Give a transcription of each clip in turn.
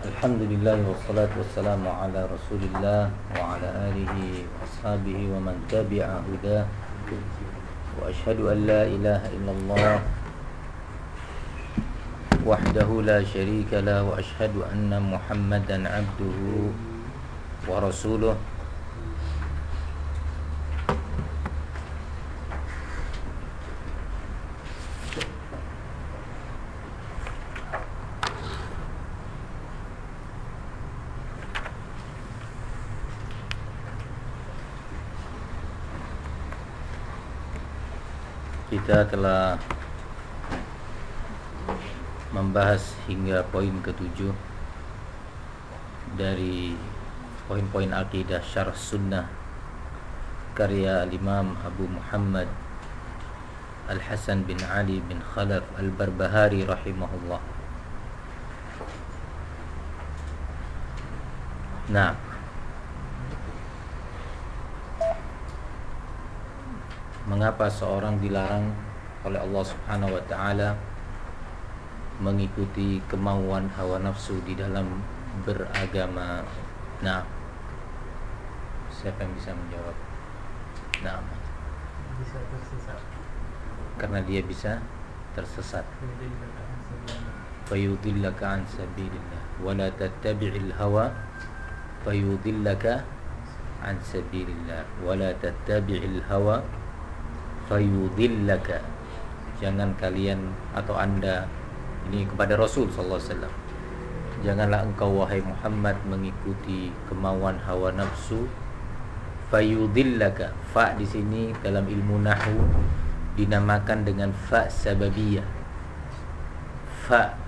الحمد لله والصلاة والسلام على رسول الله وعلى آله وأصحابه ومن تبع هداه. وأشهد أن لا إله إلا الله وحده لا شريك له وأشهد أن محمدا عبده ورسوله. Kita telah membahas hingga poin ketujuh dari poin-poin akidah syarah sunnah karya Imam Abu Muhammad Al-Hasan bin Ali bin Khalaf Al-Barbahari rahimahullah. Nah mengapa seorang dilarang oleh Allah Subhanahu wa taala mengikuti kemauan hawa nafsu di dalam beragama. Nah, siapa yang bisa menjawab? Nah, bisa tersesat karena dia bisa tersesat. Fayudillaka an sabilillah wa la tattabi'il hawa fayudillaka an sabilillah wa la tattabi'il hawa fayudillaka. Jangan kalian atau anda ini kepada Rasul sallallahu alaihi wasallam. Janganlah engkau wahai Muhammad mengikuti kemauan hawa nafsu. Fayudillaka. Fa di sini dalam ilmu nahwu dinamakan dengan fa sababiyah. Fa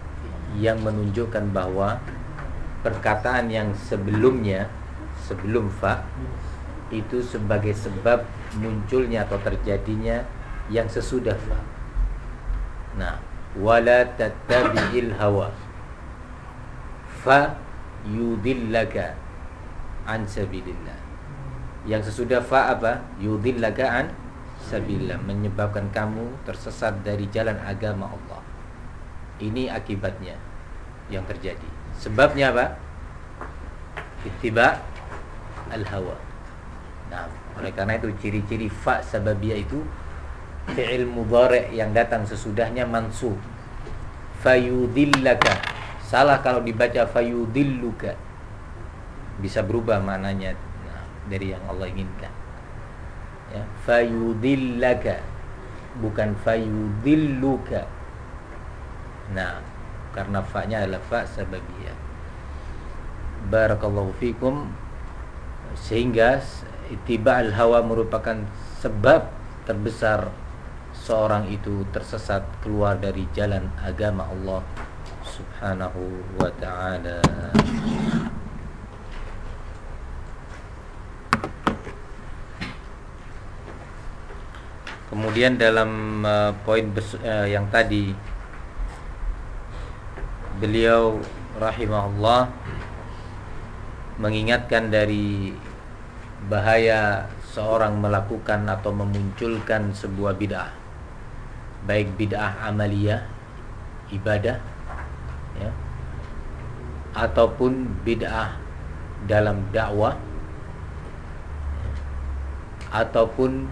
yang menunjukkan bahwa perkataan yang sebelumnya sebelum fa itu sebagai sebab munculnya atau terjadinya yang sesudah fa. Nah, wala tattabi'il hawa. Fa yudillaka an sabilillah. Yang sesudah fa apa? Yudillaka an sabilillah, menyebabkan kamu tersesat dari jalan agama Allah. Ini akibatnya yang terjadi. Sebabnya apa? Ittiba al-hawa. Nah, oleh karena itu ciri-ciri fa sababiyah itu fi'il mudhari' yang datang sesudahnya mansub. Fayudillaka. Salah kalau dibaca fayudilluka. Bisa berubah maknanya nah, dari yang Allah inginkan. Ya, fayudillaka bukan fayudilluka. Nah, karena fa-nya adalah fa sababiyah. Barakallahu fikum sehingga itiba'al hawa merupakan sebab terbesar seorang itu tersesat keluar dari jalan agama Allah Subhanahu wa taala. Kemudian dalam uh, poin uh, yang tadi beliau rahimahullah mengingatkan dari bahaya seorang melakukan atau memunculkan sebuah bid'ah baik bid'ah amaliyah ibadah ya ataupun bid'ah dalam dakwah ya, ataupun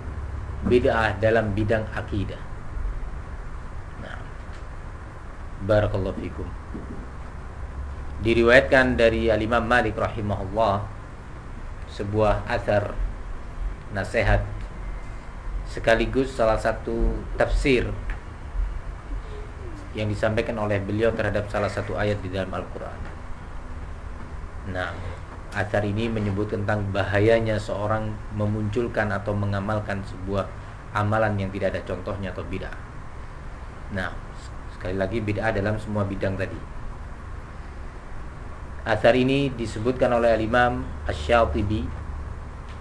bid'ah dalam bidang akidah. Nah, barakallahu fikum. Diriwayatkan dari Al-Imam Malik rahimahullah sebuah asar nasihat sekaligus salah satu tafsir yang disampaikan oleh beliau terhadap salah satu ayat di dalam Al-Quran. Nah, asar ini menyebut tentang bahayanya seorang memunculkan atau mengamalkan sebuah amalan yang tidak ada contohnya atau bid'ah. Nah, sekali lagi bid'ah dalam semua bidang tadi. Asar ini disebutkan oleh Al-Imam Asy-Syatibi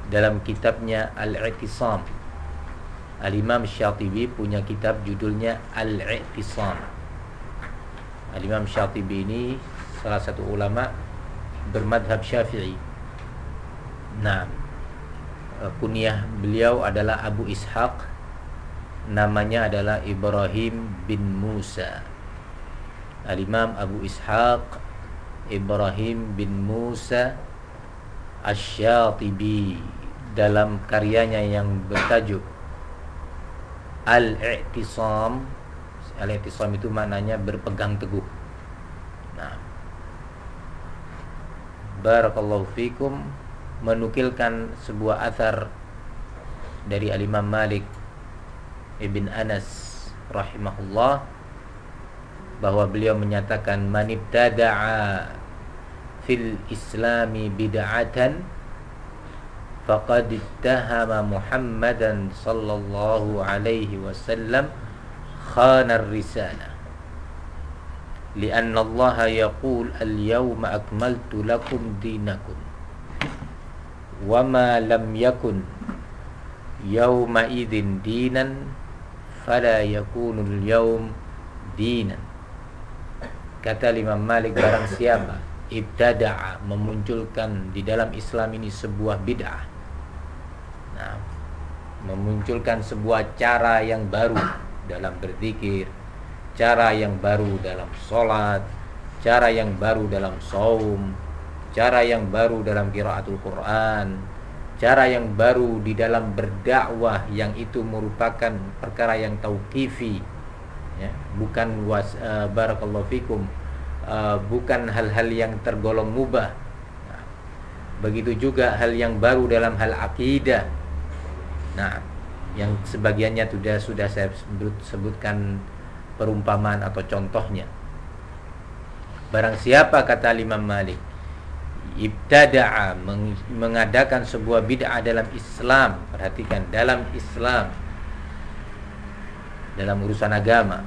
dalam kitabnya Al-I'tisam. Al-Imam Syatibi punya kitab judulnya Al-I'tisam. Al-Imam Syatibi ini salah satu ulama bermadhab Syafi'i. Nah, kunyah beliau adalah Abu Ishaq. Namanya adalah Ibrahim bin Musa. Al-Imam Abu Ishaq Ibrahim bin Musa Asy-Syatibi dalam karyanya yang bertajuk Al-I'tisam. Al-I'tisam itu maknanya berpegang teguh. Nah Barakallahu fikum menukilkan sebuah athar dari Al-Imam Malik Ibn Anas rahimahullah bahwa beliau menyatakan manibtada'a في الإسلام بدعة فقد اتهم محمدا صلى الله عليه وسلم خان الرسالة. لأن الله يقول اليوم أكملت لكم دينكم وما لم يكن يومئذ دينا فلا يكون اليوم دينا. كتل من مالك برنسيابه ibtada'a memunculkan di dalam Islam ini sebuah bid'ah. Nah, memunculkan sebuah cara yang baru dalam berzikir, cara yang baru dalam sholat, cara yang baru dalam saum, cara yang baru dalam kiraatul Quran, cara yang baru di dalam berdakwah yang itu merupakan perkara yang tauqifi ya, bukan was uh, barakallahu fikum uh, bukan hal-hal yang tergolong mubah. Nah, begitu juga hal yang baru dalam hal akidah. Nah yang sebagiannya sudah sudah saya sebut, sebutkan perumpamaan atau contohnya. Barang siapa kata Imam Malik ibtada'a mengadakan sebuah bid'ah dalam Islam perhatikan dalam Islam dalam urusan agama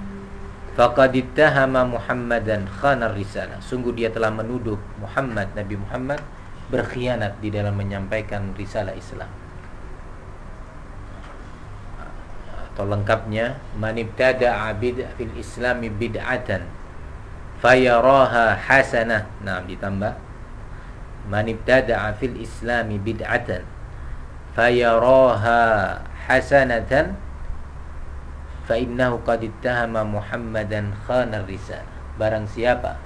faqad ittahama Muhammadan khanar risalah sungguh dia telah menuduh Muhammad Nabi Muhammad berkhianat di dalam menyampaikan risalah Islam. Atau lengkapnya man ibtada'a bid'ah fil islami bid'atan fayaraha hasanah nah ditambah man ibtada'a fil islami bid'atan fayaraha hasanatan fa innahu qad ittahama Muhammadan khanar risalah. Barang siapa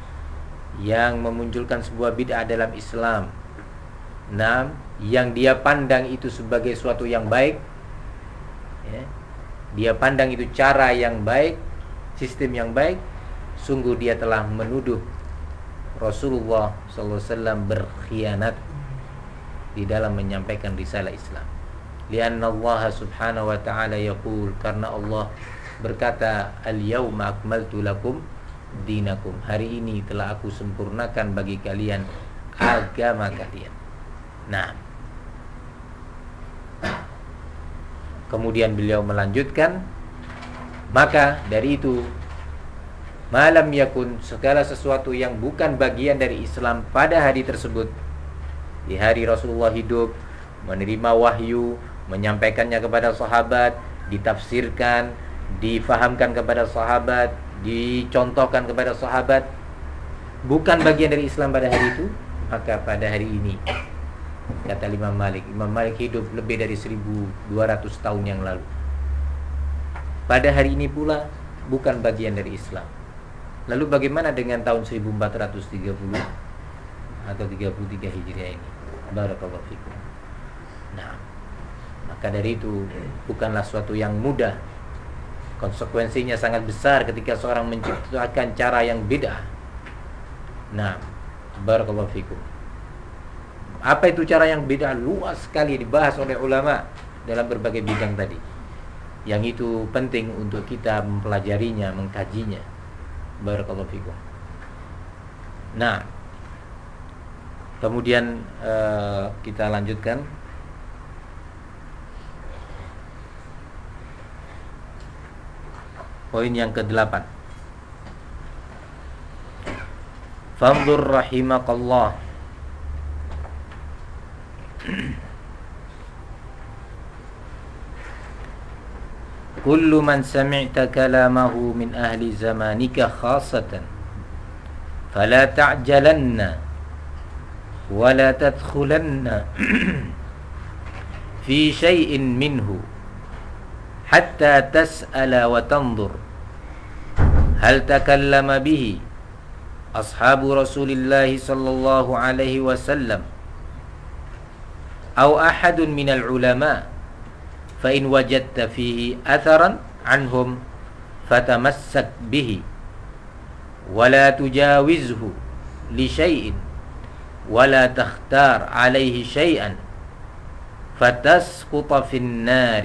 yang memunculkan sebuah bid'ah dalam Islam, enam yang dia pandang itu sebagai suatu yang baik, ya, dia pandang itu cara yang baik, sistem yang baik, sungguh dia telah menuduh Rasulullah SAW berkhianat di dalam menyampaikan risalah Islam. Lianna Allah subhanahu wa ta'ala yaqul Karena Allah berkata Al-yawma akmaltu lakum dinakum. Hari ini telah aku sempurnakan bagi kalian Agama kalian. Nah. Kemudian beliau melanjutkan Maka dari itu Malam yakun segala sesuatu yang bukan bagian dari Islam pada hari tersebut Di hari Rasulullah hidup Menerima wahyu menyampaikannya kepada sahabat, ditafsirkan, difahamkan kepada sahabat, dicontohkan kepada sahabat bukan bagian dari Islam pada hari itu, maka pada hari ini kata Imam Malik, Imam Malik hidup lebih dari 1200 tahun yang lalu. Pada hari ini pula bukan bagian dari Islam. Lalu bagaimana dengan tahun 1430 atau 33 Hijriah ini? Barakallahu fikum. Maka dari itu bukanlah suatu yang mudah. Konsekuensinya sangat besar ketika seorang menciptakan cara yang beda. Nah, barakallahu fikum. Apa itu cara yang beda? Luas sekali dibahas oleh ulama dalam berbagai bidang tadi. Yang itu penting untuk kita mempelajarinya, mengkajinya. Barakallahu fikum. Nah, kemudian uh, kita lanjutkan Poin yang ke-8. Fanzur rahimakallah. كل من سمعت كلامه من أهل زمانك خاصة فلا تعجلن ولا تدخلن في شيء منه حتى تسأل وتنظر هل تكلم به أصحاب رسول الله صلى الله عليه وسلم أو أحد من العلماء؟ فإن وجدت فيه أثرا عنهم فتمسك به ولا تجاوزه لشيء ولا تختار عليه شيئا فتسقط في النار.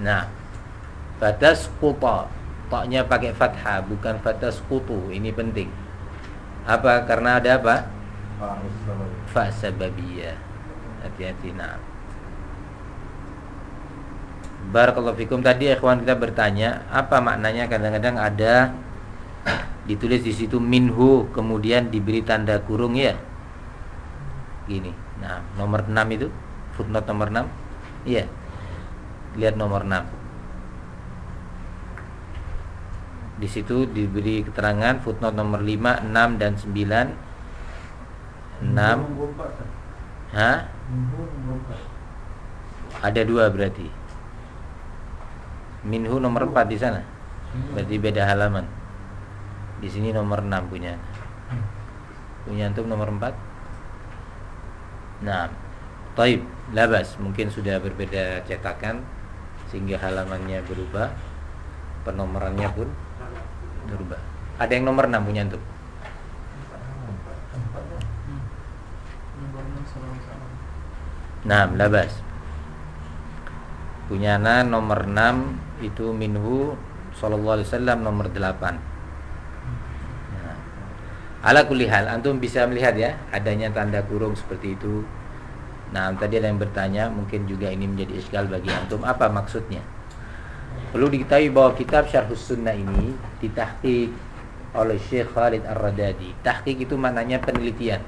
نعم. فتسقط taknya pakai fathah bukan fatasqutu ini penting. Apa? Karena ada apa? Fa sababiyah hati-hati nah Barakallahu fikum. Tadi ikhwan kita bertanya apa maknanya kadang-kadang ada ditulis di situ minhu kemudian diberi tanda kurung ya? Gini nah nomor 6 itu? Footnote nomor 6 iya. Lihat nomor 6 di situ diberi keterangan footnote nomor 5 6 dan 9 6 Hah? Ada dua berarti. Minhu nomor 4 di sana. Berarti beda halaman. Di sini nomor 6 punya. Punya antum nomor 4? Nah, Taib, labas mungkin sudah berbeda cetakan sehingga halamannya berubah, penomorannya pun berubah. Ada yang nomor 6 punya antum? Nah, labas. Punya nomor 6 itu minhu sallallahu alaihi wasallam nomor 8 Ala kulli hal, antum bisa melihat ya adanya tanda kurung seperti itu. Nah, tadi ada yang bertanya, mungkin juga ini menjadi iskal bagi antum. Apa maksudnya? Perlu diketahui bahwa kitab Syarhus Sunnah ini ditahqiq oleh Syekh Khalid Ar-Radadi. Tahqiq itu maknanya penelitian.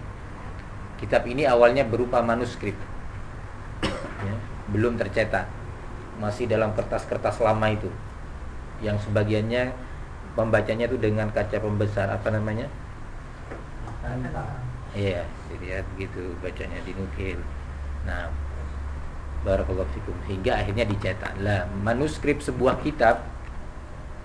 Kitab ini awalnya berupa manuskrip. Ya, belum tercetak. Masih dalam kertas-kertas lama itu. Yang sebagiannya pembacanya itu dengan kaca pembesar apa namanya? Iya, dilihat gitu bacanya dinukil. Nah, barakallahu fikum hingga akhirnya dicetak. Lah, manuskrip sebuah kitab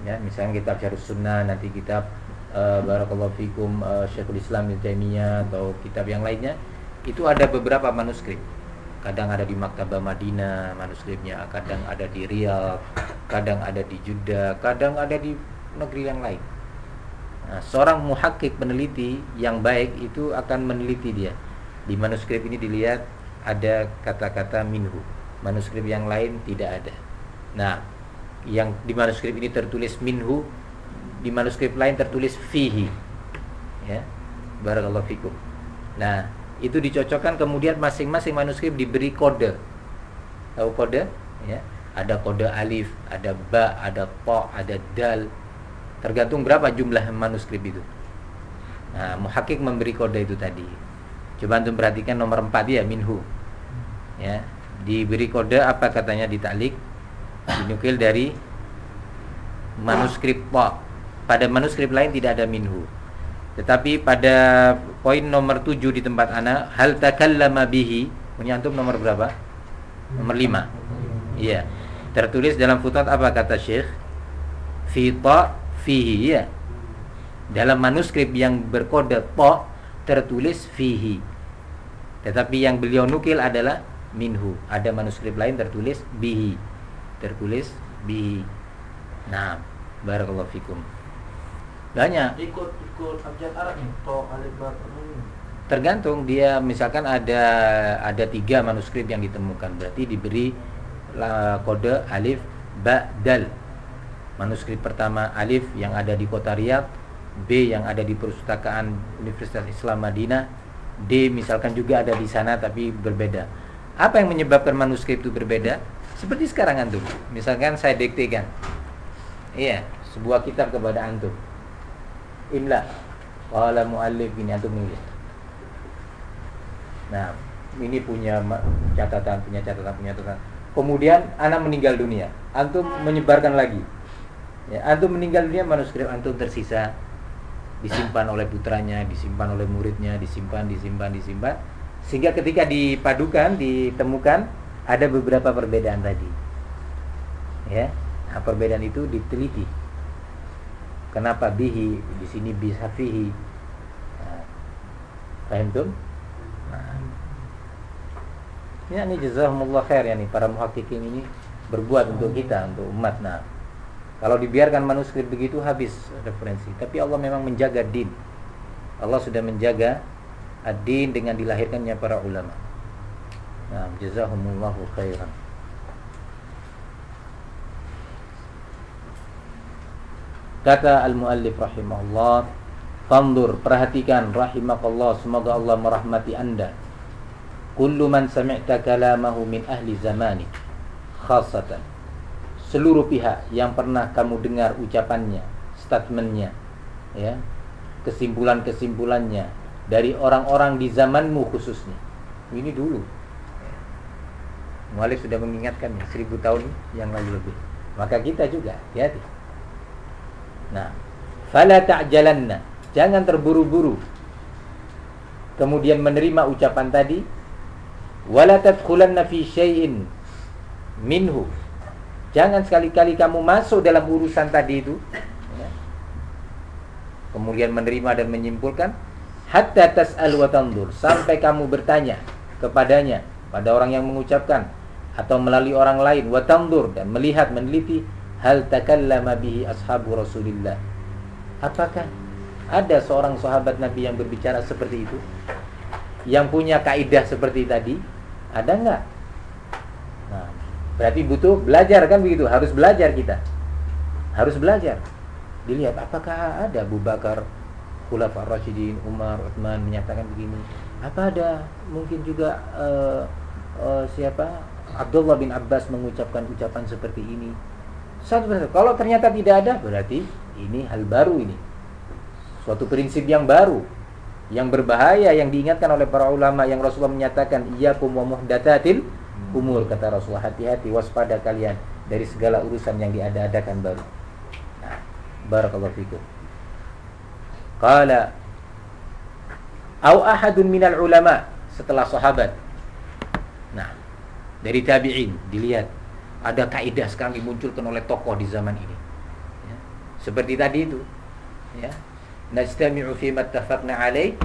ya, misalnya kitab Syarh Sunnah, nanti kitab uh, barakallahu fikum uh, Syekhul Islam Ibnu Taimiyah atau kitab yang lainnya, itu ada beberapa manuskrip. Kadang ada di Maktabah Madinah manuskripnya, kadang ada di Riyadh, kadang ada di Jeddah, kadang ada di negeri yang lain. Nah, seorang muhakik peneliti yang baik itu akan meneliti dia. Di manuskrip ini dilihat ada kata-kata minhu. Manuskrip yang lain tidak ada. Nah, yang di manuskrip ini tertulis minhu, di manuskrip lain tertulis fihi. Ya. Barakallahu fikum. Nah, itu dicocokkan kemudian masing-masing manuskrip diberi kode. Tahu kode? Ya. Ada kode alif, ada ba, ada po, ada dal, Tergantung berapa jumlah manuskrip itu. Nah, muhakik memberi kode itu tadi. Coba antum perhatikan nomor 4 ya minhu. Ya, diberi kode apa katanya di taklik dinukil dari manuskrip po. Pada manuskrip lain tidak ada minhu. Tetapi pada poin nomor 7 di tempat ana hal takallama bihi, punya antum nomor berapa? Nomor 5. Iya. Tertulis dalam footnote apa kata Syekh? Fi fihi ya. Dalam manuskrip yang berkode po tertulis fihi. Tetapi yang beliau nukil adalah minhu. Ada manuskrip lain tertulis bihi. Tertulis bihi. Nah, barakallahu fikum. Banyak. Ikut ikut abjad to alif ba Tergantung dia misalkan ada ada tiga manuskrip yang ditemukan berarti diberi kode alif ba dal manuskrip pertama Alif yang ada di kota Riyadh, B yang ada di perpustakaan Universitas Islam Madinah, D misalkan juga ada di sana tapi berbeda. Apa yang menyebabkan manuskrip itu berbeda? Seperti sekarang antum. Misalkan saya diktekan. Iya, sebuah kitab kepada antum. Imla. Qala muallif ini antum ini. Nah, ini punya catatan, punya catatan, punya catatan. Kemudian anak meninggal dunia. Antum menyebarkan lagi ya, antum meninggal dunia manuskrip antum tersisa disimpan oleh putranya disimpan oleh muridnya disimpan disimpan disimpan sehingga ketika dipadukan ditemukan ada beberapa perbedaan tadi ya nah, perbedaan itu diteliti Kenapa bihi di sini bisa fihi? Nah, paham tuh? Nah. Ya ini jazakumullah khair ya nih para muhakkikin ini berbuat untuk kita, untuk umat. Nah, kalau dibiarkan manuskrip begitu habis referensi. Tapi Allah memang menjaga din. Allah sudah menjaga ad-din dengan dilahirkannya para ulama. Nah, jazakumullahu khairan. Kata al-muallif rahimahullah, "Fandur, perhatikan rahimakallah, semoga Allah merahmati Anda. Kullu man sami'ta kalamahu min ahli zamani, khasatan seluruh pihak yang pernah kamu dengar ucapannya, statementnya, ya, kesimpulan-kesimpulannya dari orang-orang di zamanmu khususnya. Ini dulu. Mualif sudah mengingatkan ya, seribu tahun yang lalu lebih. Maka kita juga hati-hati. Nah, fala ta'jalanna, jangan terburu-buru. Kemudian menerima ucapan tadi, wala tadkhulanna fi minhu Jangan sekali-kali kamu masuk dalam urusan tadi itu. Ya. Kemudian menerima dan menyimpulkan. Hatta tas'al wa tandur. Sampai kamu bertanya kepadanya. Pada orang yang mengucapkan. Atau melalui orang lain. Wa tandur. Dan melihat, meneliti. Hal takallama bihi ashabu rasulillah. Apakah ada seorang sahabat Nabi yang berbicara seperti itu? Yang punya kaidah seperti tadi? Ada enggak? Berarti butuh belajar kan begitu, harus belajar kita. Harus belajar. Dilihat apakah ada Abu Bakar, Khulafa Rashidin, Umar, Uthman menyatakan begini. Apa ada mungkin juga uh, uh, siapa? Abdullah bin Abbas mengucapkan ucapan seperti ini. Satu persatu. Kalau ternyata tidak ada, berarti ini hal baru ini. Suatu prinsip yang baru yang berbahaya yang diingatkan oleh para ulama yang Rasulullah menyatakan iyyakum wa muhdatsatil umur kata Rasulullah hati-hati waspada kalian dari segala urusan yang diada-adakan baru. Nah, barakallahu fikum. Qala au ahadun minal ulama setelah sahabat. Nah, dari tabi'in dilihat ada kaidah sekarang dimunculkan oleh tokoh di zaman ini. Ya. Seperti tadi itu. Ya. Najtami'u fi mattafaqna alaih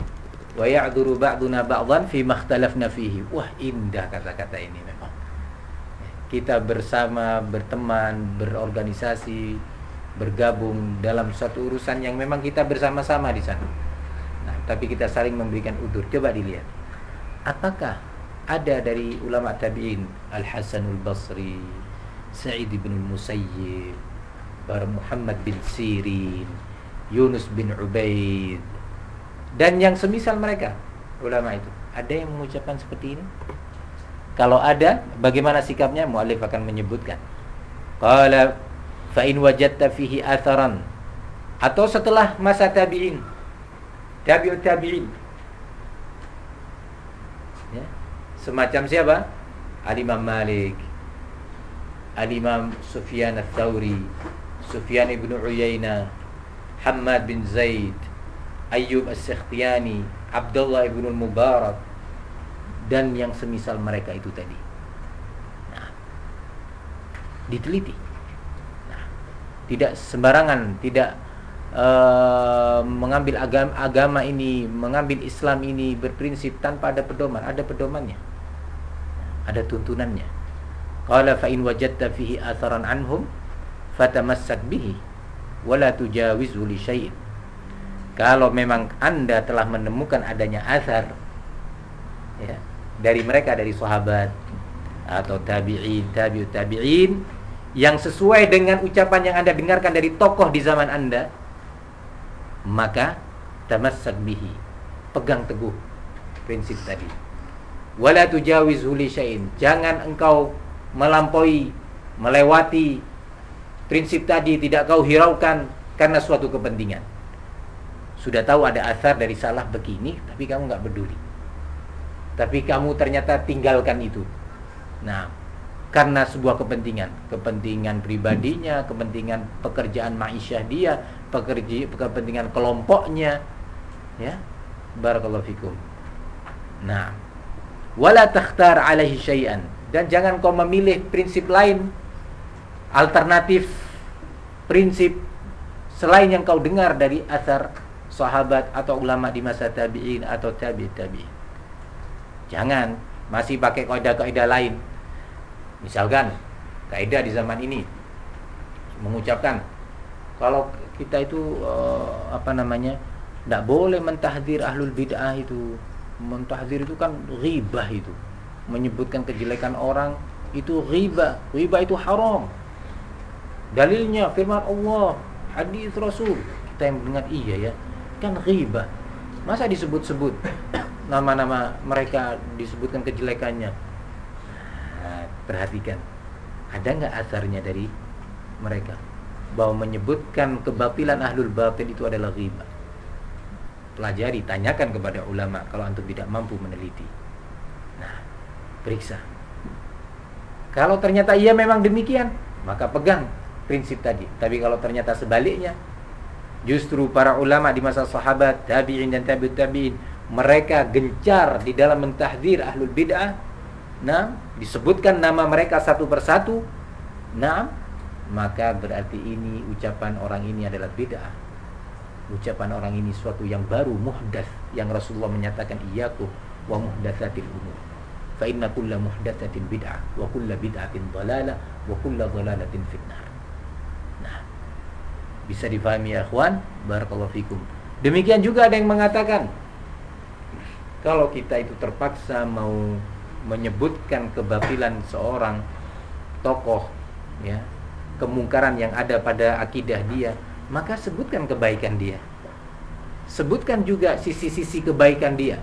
wa ya'duru ba'duna ba'dhan fi makhtalafna fihi. Wah, indah kata-kata ini memang. Kita bersama, berteman, berorganisasi, bergabung dalam satu urusan yang memang kita bersama-sama di sana. Nah, tapi kita saling memberikan udur. Coba dilihat. Apakah ada dari ulama tabi'in Al-Hasanul Basri, Sa'id bin Musayyib, Muhammad bin Sirin, Yunus bin Ubaid, dan yang semisal mereka ulama itu ada yang mengucapkan seperti ini? Kalau ada bagaimana sikapnya? Muallif akan menyebutkan. Qala fa in wajadta fihi atharan. Atau setelah masa tabi'in tabi'ut tabi'in. Ya. Semacam siapa? Al-Imam Malik Al-Imam Sufyan Ats-Tsauri Sufyan ibn Uyainah Hamad bin Zaid Ayyub As-Sikhtiyani, Abdullah ibn Mubarak dan yang semisal mereka itu tadi. Nah, diteliti. Nah, tidak sembarangan, tidak uh, mengambil agama, agama ini, mengambil Islam ini berprinsip tanpa ada pedoman, ada pedomannya. Ada tuntunannya. Qala fa in wajadta fihi atharan anhum fatamassak bihi wala tujawizu li kalau memang Anda telah menemukan adanya asar ya, dari mereka dari sahabat atau tabi'in, tabi'ut tabi'in yang sesuai dengan ucapan yang Anda dengarkan dari tokoh di zaman Anda, maka tamassak bihi. Pegang teguh prinsip tadi. Wala tujawizu li syai'in. Jangan engkau melampaui, melewati prinsip tadi tidak kau hiraukan karena suatu kepentingan sudah tahu ada asar dari salah begini tapi kamu nggak peduli. Tapi kamu ternyata tinggalkan itu. Nah karena sebuah kepentingan. Kepentingan pribadinya kepentingan pekerjaan ma'isyah dia pekerja kepentingan kelompoknya. Ya barakallahu fikum. Nah wala takhtar alaihi syai'an. Dan jangan kau memilih prinsip lain alternatif prinsip selain yang kau dengar dari asar sahabat atau ulama di masa tabi'in atau tabi' tabi'in. Jangan masih pakai kaidah-kaidah lain. Misalkan kaidah di zaman ini mengucapkan kalau kita itu uh, apa namanya tidak boleh mentahdir ahlul bid'ah itu. Mentahdir itu kan riba itu. Menyebutkan kejelekan orang itu riba riba itu haram. Dalilnya firman Allah hadis Rasul. Kita yang mendengar iya ya kan riba. Masa disebut-sebut? Nama-nama mereka disebutkan kejelekannya? Nah, perhatikan. Ada nggak asarnya dari mereka? Bahwa menyebutkan kebatilan ahlul batin itu adalah riba. Pelajari tanyakan kepada ulama kalau antum tidak mampu meneliti. Nah periksa. Kalau ternyata iya memang demikian maka pegang prinsip tadi. Tapi kalau ternyata sebaliknya, justru para ulama di masa sahabat, tabi'in dan tabi'ut tabi'in, mereka gencar di dalam mentahdir ahlul bid'ah. Nah, disebutkan nama mereka satu persatu. Nah, maka berarti ini ucapan orang ini adalah bid'ah. Ucapan orang ini suatu yang baru, muhdas yang Rasulullah menyatakan iyyakum wa muhdatsatil umur. Fa inna kulla muhdatsatin bid'ah wa kulla bid'atin dhalalah wa kulla dhalalatin fitnah. Bisa difahami ya ikhwan? Barakallahu fikum. Demikian juga ada yang mengatakan kalau kita itu terpaksa mau menyebutkan kebatilan seorang tokoh ya, kemungkaran yang ada pada akidah dia, maka sebutkan kebaikan dia. Sebutkan juga sisi-sisi kebaikan dia.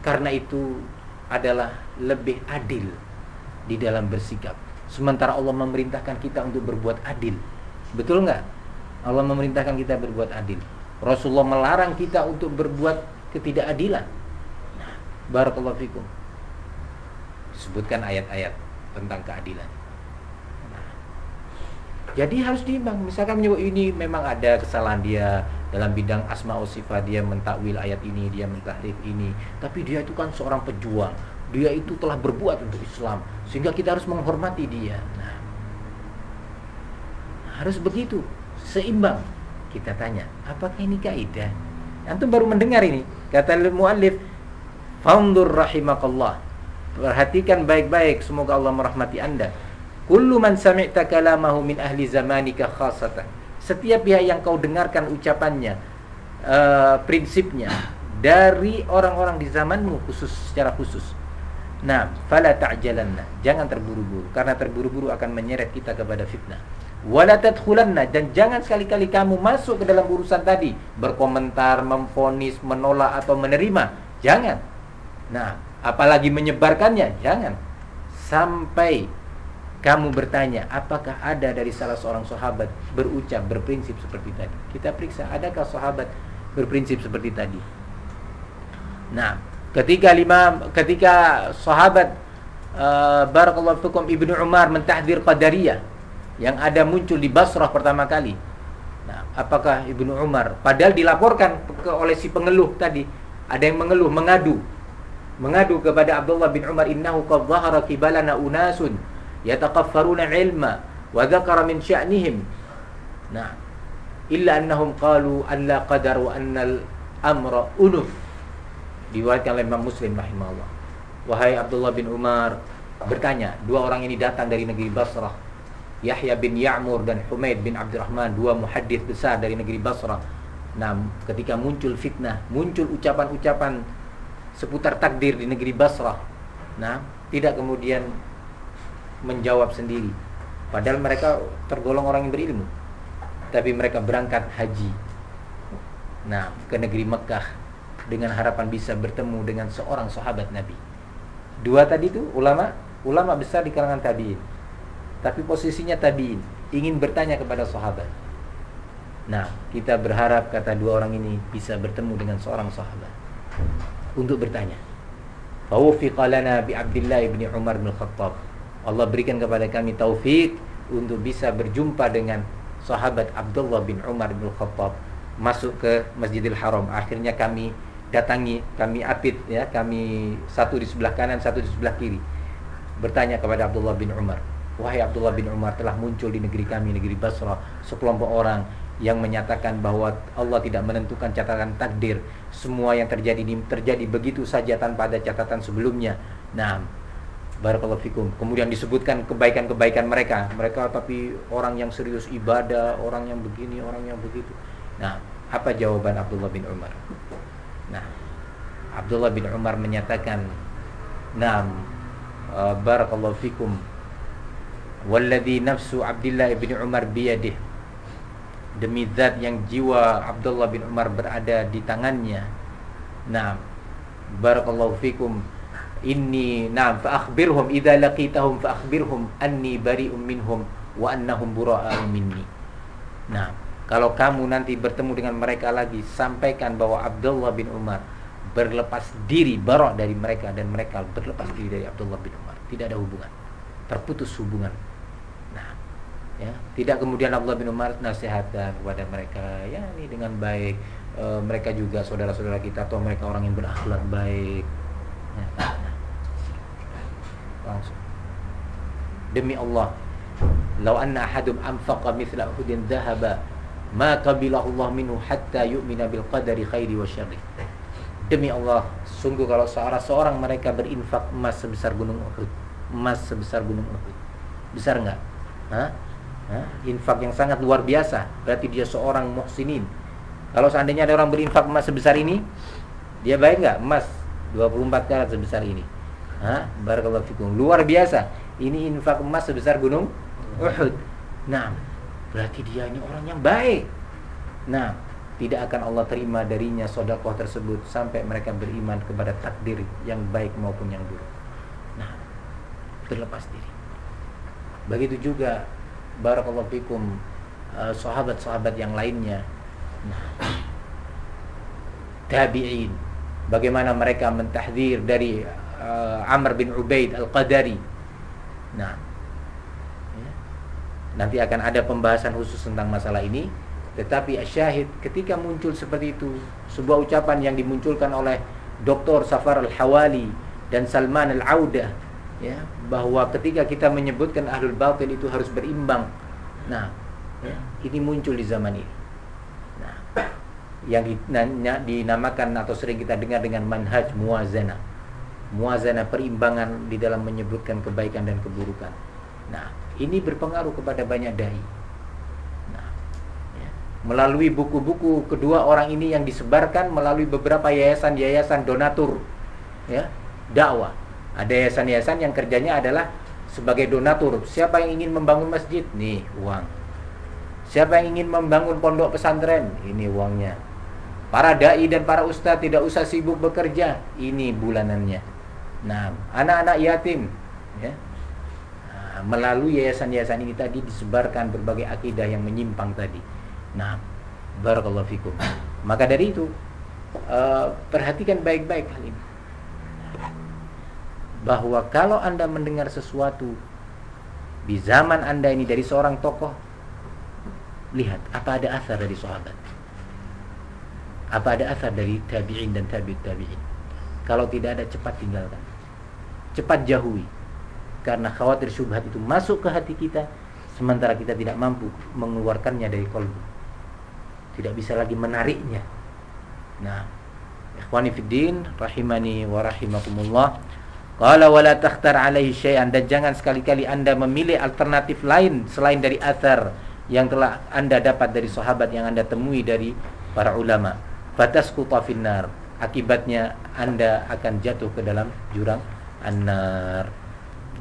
Karena itu adalah lebih adil di dalam bersikap. Sementara Allah memerintahkan kita untuk berbuat adil Betul nggak? Allah memerintahkan kita berbuat adil. Rasulullah melarang kita untuk berbuat ketidakadilan. Nah, barakallahu fikum. Sebutkan ayat-ayat tentang keadilan. Nah, jadi harus diimbang. Misalkan menyebut ini memang ada kesalahan dia dalam bidang asma sifat dia mentakwil ayat ini, dia mentahrif ini. Tapi dia itu kan seorang pejuang. Dia itu telah berbuat untuk Islam sehingga kita harus menghormati dia. Nah, harus begitu, seimbang. Kita tanya, apakah ini kaidah? Antum baru mendengar ini. Kata muallif, "Fandur rahimakallah." Perhatikan baik-baik, semoga Allah merahmati Anda. Kullu man sami'ta kalamahu min ahli zamanika khasatan. Setiap pihak yang kau dengarkan ucapannya, uh, prinsipnya dari orang-orang di zamanmu khusus secara khusus. Nah, fala ta'jalanna. Jangan terburu-buru karena terburu-buru akan menyeret kita kepada fitnah wala tadkhulanna dan jangan sekali-kali kamu masuk ke dalam urusan tadi berkomentar, memfonis, menolak atau menerima. Jangan. Nah, apalagi menyebarkannya, jangan. Sampai kamu bertanya, apakah ada dari salah seorang sahabat berucap, berprinsip seperti tadi? Kita periksa, adakah sahabat berprinsip seperti tadi? Nah, ketika lima ketika sahabat uh, barakallahu fikum Ibnu Umar mentahdir Qadariyah yang ada muncul di Basrah pertama kali. Nah, apakah Ibnu Umar padahal dilaporkan ke oleh si pengeluh tadi, ada yang mengeluh, mengadu. Mengadu kepada Abdullah bin Umar innahu qad dhahara kibalana unasun yataqaffaruna ilma wa dzakara min sya'nihim. Nah, illa annahum qalu an la qadar wa anna al-amra unuf. Diriwayatkan oleh Imam Muslim rahimahullah. Wahai Abdullah bin Umar bertanya, dua orang ini datang dari negeri Basrah Yahya bin Ya'mur dan Humaid bin Abdurrahman dua muhaddis besar dari negeri Basrah. Nah, ketika muncul fitnah, muncul ucapan-ucapan seputar takdir di negeri Basrah. Nah, tidak kemudian menjawab sendiri. Padahal mereka tergolong orang yang berilmu. Tapi mereka berangkat haji. Nah, ke negeri Mekah dengan harapan bisa bertemu dengan seorang sahabat Nabi. Dua tadi itu ulama, ulama besar di kalangan tabi'in tapi posisinya tabiin ingin bertanya kepada sahabat. Nah, kita berharap kata dua orang ini bisa bertemu dengan seorang sahabat untuk bertanya. Fawfiqa lana bi Abdullah bin Umar bin Khattab. Allah berikan kepada kami taufik untuk bisa berjumpa dengan sahabat Abdullah bin Umar bin Khattab masuk ke Masjidil Haram. Akhirnya kami datangi, kami apit ya, kami satu di sebelah kanan, satu di sebelah kiri. Bertanya kepada Abdullah bin Umar Wahai Abdullah bin Umar telah muncul di negeri kami negeri Basra sekelompok orang yang menyatakan bahwa Allah tidak menentukan catatan takdir semua yang terjadi terjadi begitu saja tanpa ada catatan sebelumnya. Nah, barakallahu fikum. Kemudian disebutkan kebaikan-kebaikan mereka. Mereka tapi orang yang serius ibadah, orang yang begini, orang yang begitu. Nah, apa jawaban Abdullah bin Umar? Nah, Abdullah bin Umar menyatakan, "Nam, uh, barakallahu fikum. Walladhi nafsu Abdullah bin Umar biyadih." Demi zat yang jiwa Abdullah bin Umar berada di tangannya. Nah, barakallahu fikum. Inni na'am fa akhbirhum idza laqitahum fa akhbirhum anni bari'um minhum wa annahum bura'u minni. Nah, kalau kamu nanti bertemu dengan mereka lagi, sampaikan bahwa Abdullah bin Umar berlepas diri barok dari mereka dan mereka berlepas diri dari Abdullah bin Umar tidak ada hubungan terputus hubungan ya tidak kemudian Abdullah bin Umar nasihatkan kepada mereka ya ini dengan baik e, mereka juga saudara-saudara kita atau mereka orang yang berakhlak baik. Ya, langsung. Demi Allah lau anna ahadum anfaqa mithla uhudin dhahaba ma qabilahu Allah minhu hatta yu'mina bil qadari khairi wa syarri. Demi Allah, sungguh kalau seorang seorang mereka berinfak emas sebesar gunung Uhud, emas sebesar gunung Uhud, besar nggak? Hah? Infak yang sangat luar biasa. Berarti dia seorang muhsinin. Kalau seandainya ada orang berinfak emas sebesar ini, dia baik nggak? Emas 24 karat sebesar ini. Hah? Barakallahu fikum. Luar biasa. Ini infak emas sebesar gunung Uhud. Nah, berarti dia ini orang yang baik. Nah, tidak akan Allah terima darinya sodakoh tersebut sampai mereka beriman kepada takdir yang baik maupun yang buruk. Nah, berlepas diri. Begitu juga barakallahu fikum uh, sahabat-sahabat yang lainnya. Nah, tabi'in bagaimana mereka mentahdir dari uh, Amr bin Ubaid Al-Qadari. Nah, ya. nanti akan ada pembahasan khusus tentang masalah ini tetapi syahid ketika muncul seperti itu sebuah ucapan yang dimunculkan oleh Dr. Safar Al-Hawali dan Salman Al-Audah ya bahwa ketika kita menyebutkan ahlul batil itu harus berimbang. Nah, ya, ini muncul di zaman ini. Nah, yang dinamakan atau sering kita dengar dengan manhaj muazana. Muazana perimbangan di dalam menyebutkan kebaikan dan keburukan. Nah, ini berpengaruh kepada banyak dai melalui buku-buku kedua orang ini yang disebarkan melalui beberapa yayasan-yayasan donatur ya dakwah ada yayasan-yayasan yang kerjanya adalah sebagai donatur. Siapa yang ingin membangun masjid? Nih uang. Siapa yang ingin membangun pondok pesantren? Ini uangnya. Para dai dan para ustadz tidak usah sibuk bekerja. Ini bulanannya. Nah anak-anak yatim ya. Nah, melalui yayasan-yayasan ini tadi disebarkan berbagai akidah yang menyimpang tadi. Nah, barakallahu fikum. Maka dari itu uh, perhatikan baik-baik hal ini. Bahwa kalau Anda mendengar sesuatu di zaman Anda ini dari seorang tokoh, lihat apa ada asar dari sahabat. Apa ada asar dari tabi'in dan tabi'ut tabi'in. Kalau tidak ada cepat tinggalkan. Cepat jauhi. Karena khawatir syubhat itu masuk ke hati kita sementara kita tidak mampu mengeluarkannya dari kolbu tidak bisa lagi menariknya. Nah, ikhwani fiddin rahimani wa rahimakumullah. Qala wala takhtar alaihi syai'an dan jangan sekali-kali Anda memilih alternatif lain selain dari athar yang telah Anda dapat dari sahabat yang Anda temui dari para ulama. Fatasquta finnar. Akibatnya Anda akan jatuh ke dalam jurang an-nar.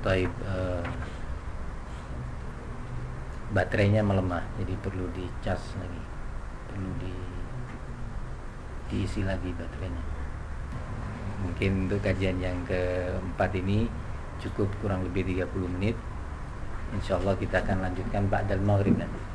Taib uh, baterainya melemah jadi perlu dicas lagi perlu di diisi lagi baterainya mungkin untuk kajian yang keempat ini cukup kurang lebih 30 menit. Insya Allah kita akan lanjutkan Ba'dal Maghrib nanti